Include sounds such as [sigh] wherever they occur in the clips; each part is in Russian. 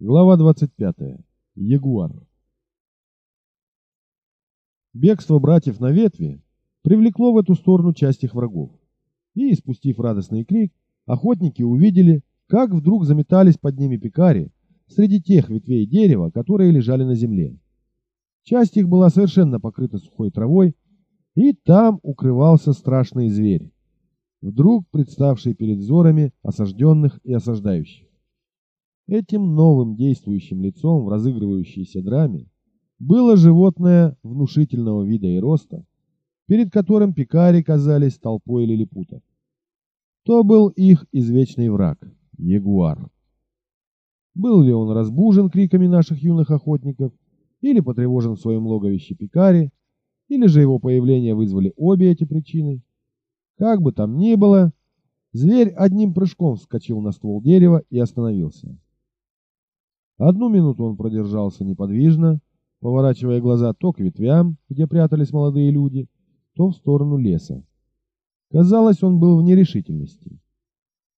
Глава 25. Ягуар. Бегство братьев на ветви привлекло в эту сторону часть их врагов. И, спустив радостный крик, охотники увидели, как вдруг заметались под ними пикари среди тех ветвей дерева, которые лежали на земле. Часть их была совершенно покрыта сухой травой, и там укрывался страшный зверь, вдруг представший перед взорами осажденных и осаждающих. Этим новым действующим лицом в разыгрывающейся драме было животное внушительного вида и роста, перед которым пикари казались толпой лилипутов. То был их извечный враг – ягуар. Был ли он разбужен криками наших юных охотников, или потревожен в своем логовище пикари, или же его появление вызвали обе эти причины. Как бы там ни было, зверь одним прыжком вскочил на ствол дерева и остановился. Одну минуту он продержался неподвижно, поворачивая глаза то к ветвям, где прятались молодые люди, то в сторону леса. Казалось, он был в нерешительности.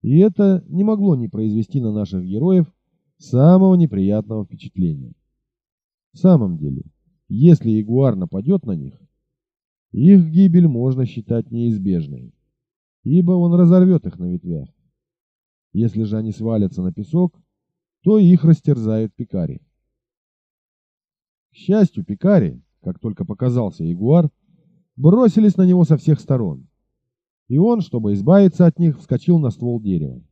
И это не могло не произвести на наших героев самого неприятного впечатления. В самом деле, если ягуар нападет на них, их гибель можно считать неизбежной, ибо он разорвет их на ветвях. Если же они свалятся на песок, то их растерзают пикари. К счастью, пикари, как только показался ягуар, бросились на него со всех сторон. И он, чтобы избавиться от них, вскочил на ствол дерева.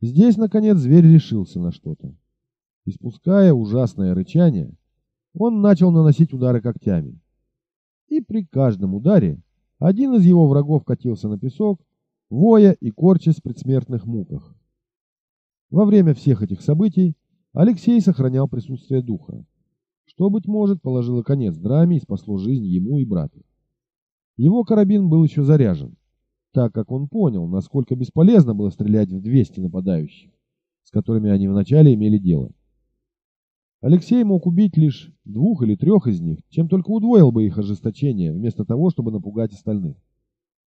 Здесь, наконец, зверь решился на что-то. Испуская ужасное рычание, он начал наносить удары когтями. И при каждом ударе один из его врагов катился на песок, воя и корчась в предсмертных муках. Во время всех этих событий Алексей сохранял присутствие духа, что, быть может, положило конец драме и спасло жизнь ему и брату. Его карабин был еще заряжен, так как он понял, насколько бесполезно было стрелять в 200 нападающих, с которыми они вначале имели дело. Алексей мог убить лишь двух или трех из них, чем только удвоил бы их ожесточение, вместо того, чтобы напугать остальных.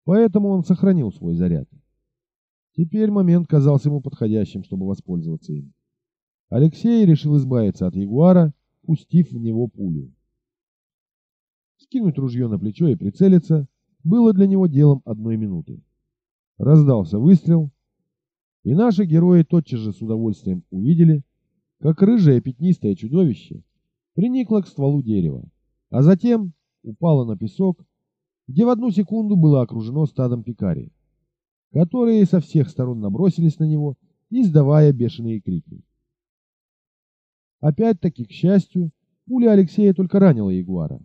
Поэтому он сохранил свой заряд. Теперь момент казался ему подходящим, чтобы воспользоваться им. Алексей решил избавиться от ягуара, пустив в него пулю. Скинуть ружье на плечо и прицелиться было для него делом одной минуты. Раздался выстрел, и наши герои тотчас же с удовольствием увидели, как рыжее пятнистое чудовище приникло к стволу дерева, а затем упало на песок, где в одну секунду было окружено стадом пикарей которые со всех сторон набросились на него, издавая бешеные крики. Опять-таки, к счастью, пуля Алексея только ранила ягуара.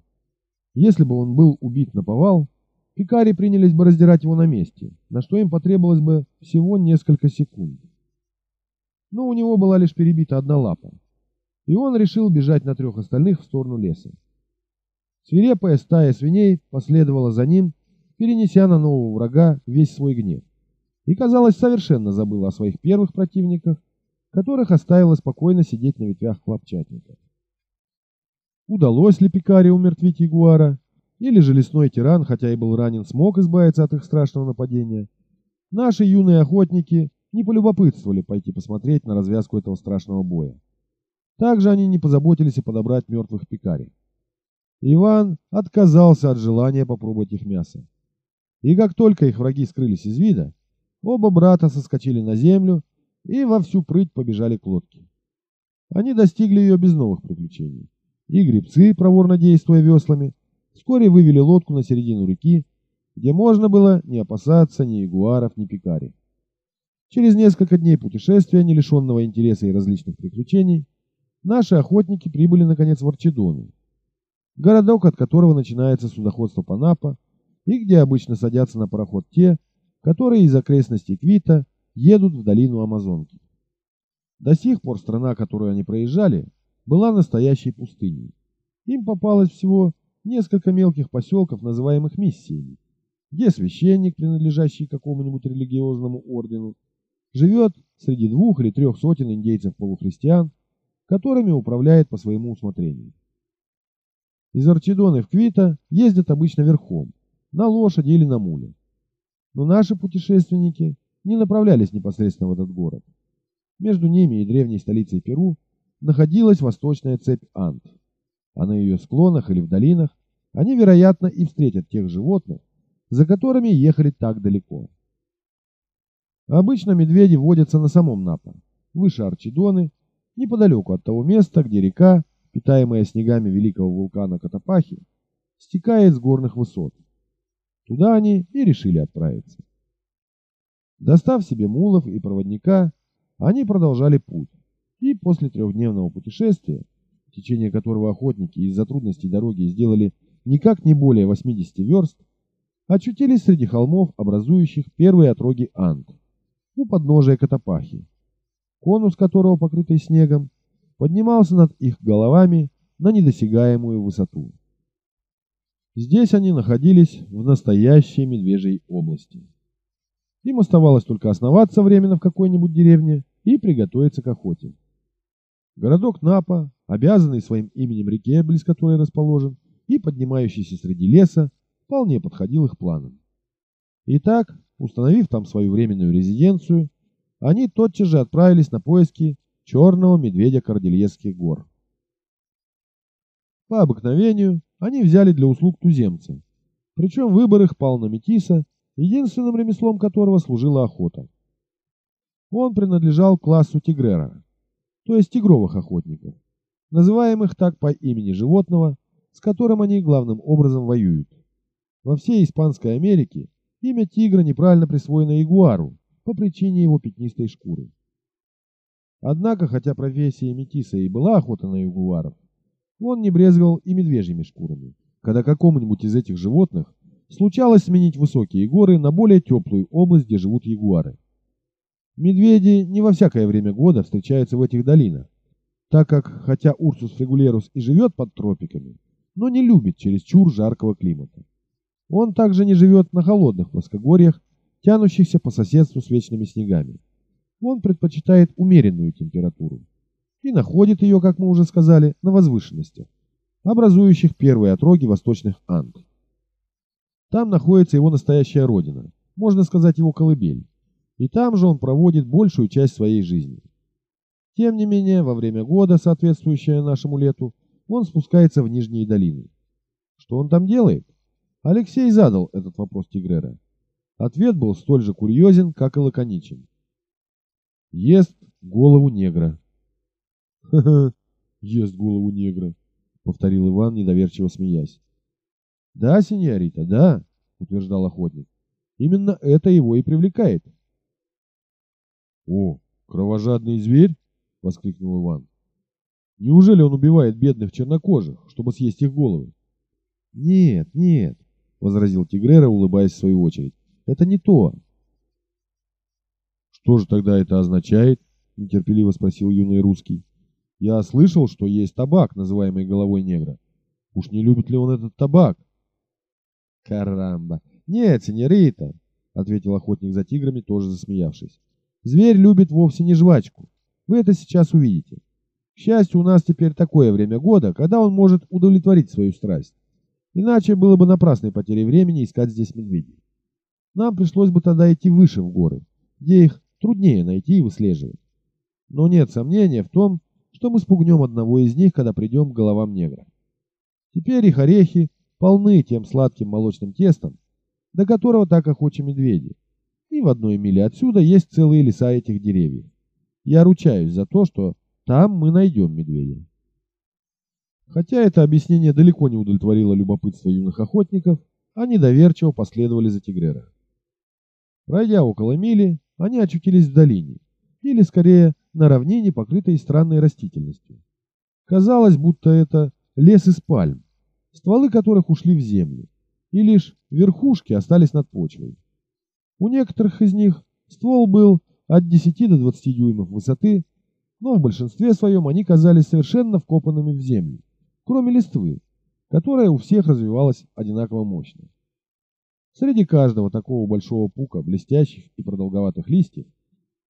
Если бы он был убит на повал, пикари принялись бы раздирать его на месте, на что им потребовалось бы всего несколько секунд. Но у него была лишь перебита одна лапа, и он решил бежать на трех остальных в сторону леса. Свирепая стая свиней последовала за ним, перенеся на нового врага весь свой гнев и, казалось, совершенно забыла о своих первых противниках, которых оставила спокойно сидеть на ветвях хлопчатника. Удалось ли Пикаре умертвить ягуара, или же лесной тиран, хотя и был ранен, смог избавиться от их страшного нападения, наши юные охотники не полюбопытствовали пойти посмотреть на развязку этого страшного боя. Также они не позаботились и подобрать мертвых пикарей. Иван отказался от желания попробовать их мясо. И как только их враги скрылись из вида, Оба брата соскочили на землю и во всю прыть побежали к лодке. Они достигли ее без новых приключений. И гребцы, проворно действуя веслами, вскоре вывели лодку на середину реки, где можно было не опасаться ни ягуаров, ни пикарей. Через несколько дней путешествия, не лишенного интереса и различных приключений, наши охотники прибыли наконец в Арчедону, городок, от которого начинается судоходство Панапа, и где обычно садятся на пароход те, которые из окрестностей Квита едут в долину Амазонки. До сих пор страна, которую они проезжали, была настоящей пустыней. Им попалось всего несколько мелких поселков, называемых миссиями, где священник, принадлежащий какому-нибудь религиозному ордену, живет среди двух или трех сотен индейцев-полухристиан, которыми управляет по своему усмотрению. Из Арчидоны в Квита ездят обычно верхом, на лошади или на муле но наши путешественники не направлялись непосредственно в этот город. Между ними и древней столицей Перу находилась восточная цепь Анд, а на ее склонах или в долинах они, вероятно, и встретят тех животных, за которыми ехали так далеко. Обычно медведи водятся на самом Напа, выше Арчидоны, неподалеку от того места, где река, питаемая снегами великого вулкана Катапахи, стекает с горных высот. Туда они и решили отправиться. Достав себе мулов и проводника, они продолжали путь, и после трехдневного путешествия, в течение которого охотники из-за трудностей дороги сделали никак не более 80 верст, очутились среди холмов, образующих первые отроги Анд, у подножия Катапахи, конус которого, покрытый снегом, поднимался над их головами на недосягаемую высоту. Здесь они находились в настоящей медвежьей области. Им оставалось только основаться временно в какой-нибудь деревне и приготовиться к охоте. Городок Напа, обязанный своим именем реке, близ которой расположен, и поднимающийся среди леса, вполне подходил их планам. Итак, установив там свою временную резиденцию, они тотчас же отправились на поиски черного медведя Кордильерских гор. По обыкновению они взяли для услуг туземца, причем выбор их пал на метиса, единственным ремеслом которого служила охота. Он принадлежал классу тигрера, то есть тигровых охотников, называемых так по имени животного, с которым они главным образом воюют. Во всей Испанской Америке имя тигра неправильно присвоено ягуару по причине его пятнистой шкуры. Однако, хотя профессия метиса и была охота на ягуаров, он не брезговал и медвежьими шкурами, когда какому-нибудь из этих животных случалось сменить высокие горы на более теплую область, где живут ягуары. Медведи не во всякое время года встречаются в этих долинах, так как, хотя Урсус фригулерус и живет под тропиками, но не любит чересчур жаркого климата. Он также не живет на холодных плоскогорьях, тянущихся по соседству с вечными снегами. Он предпочитает умеренную температуру и находит ее, как мы уже сказали, на возвышенностях, образующих первые отроги восточных Анд. Там находится его настоящая родина, можно сказать его колыбель, и там же он проводит большую часть своей жизни. Тем не менее, во время года, соответствующее нашему лету, он спускается в нижние долины. Что он там делает? Алексей задал этот вопрос Тигрера. Ответ был столь же курьезен, как и лаконичен. Ест голову негра. «Ха-ха, [laughs] ест голову негра», — повторил Иван, недоверчиво смеясь. «Да, сеньорита, да», — утверждал охотник. «Именно это его и привлекает». «О, кровожадный зверь!» — воскликнул Иван. «Неужели он убивает бедных чернокожих, чтобы съесть их головы?» «Нет, нет», — возразил Тигрера, улыбаясь в свою очередь. «Это не то». «Что же тогда это означает?» — нетерпеливо спросил юный русский. Я слышал, что есть табак, называемый головой негра. Уж не любит ли он этот табак? Карамба. Нет, сеньорита, ответил охотник за тиграми, тоже засмеявшись. Зверь любит вовсе не жвачку. Вы это сейчас увидите. К счастью, у нас теперь такое время года, когда он может удовлетворить свою страсть. Иначе было бы напрасной потерей времени искать здесь медведей. Нам пришлось бы тогда идти выше в горы, где их труднее найти и выслеживать. Но нет сомнения в том, что мы спугнем одного из них, когда придем к головам негра. Теперь их орехи полны тем сладким молочным тестом, до которого так охочи медведи. И в одной миле отсюда есть целые леса этих деревьев. Я ручаюсь за то, что там мы найдем медведя. Хотя это объяснение далеко не удовлетворило любопытство юных охотников, они доверчиво последовали за Тигрера. Пройдя около мили, они очутились в долине, или скорее на равнине, покрытой странной растительностью. Казалось, будто это лес из пальм, стволы которых ушли в землю, и лишь верхушки остались над почвой. У некоторых из них ствол был от 10 до 20 дюймов высоты, но в большинстве своем они казались совершенно вкопанными в землю, кроме листвы, которая у всех развивалась одинаково мощно. Среди каждого такого большого пука блестящих и продолговатых листьев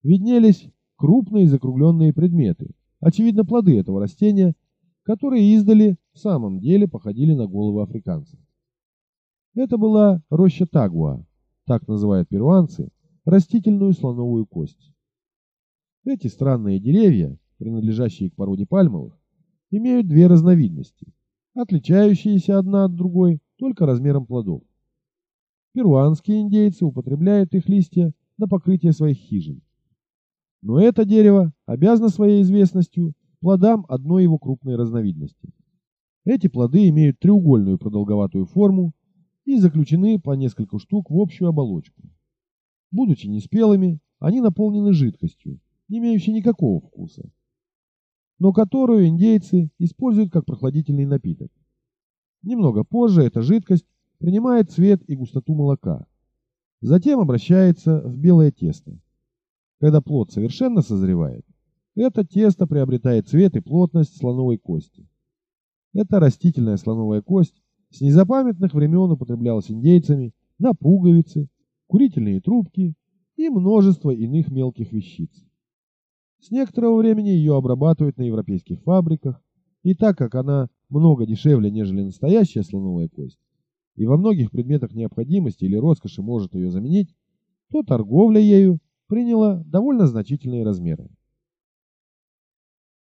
виднелись крупные закругленные предметы, очевидно плоды этого растения, которые издали в самом деле походили на головы африканцев. Это была роща тагуа, так называют перуанцы, растительную слоновую кость. Эти странные деревья, принадлежащие к породе пальмовых, имеют две разновидности, отличающиеся одна от другой только размером плодов. Перуанские индейцы употребляют их листья на покрытие своих хижин. Но это дерево обязано своей известностью плодам одной его крупной разновидности. Эти плоды имеют треугольную продолговатую форму и заключены по несколько штук в общую оболочку. Будучи неспелыми, они наполнены жидкостью, не имеющей никакого вкуса, но которую индейцы используют как прохладительный напиток. Немного позже эта жидкость принимает цвет и густоту молока, затем обращается в белое тесто. Когда плод совершенно созревает, это тесто приобретает цвет и плотность слоновой кости. Эта растительная слоновая кость с незапамятных времен употреблялась индейцами на пуговицы, курительные трубки и множество иных мелких вещиц. С некоторого времени ее обрабатывают на европейских фабриках, и так как она много дешевле, нежели настоящая слоновая кость, и во многих предметах необходимости или роскоши может ее заменить, то торговля ею приняла довольно значительные размеры.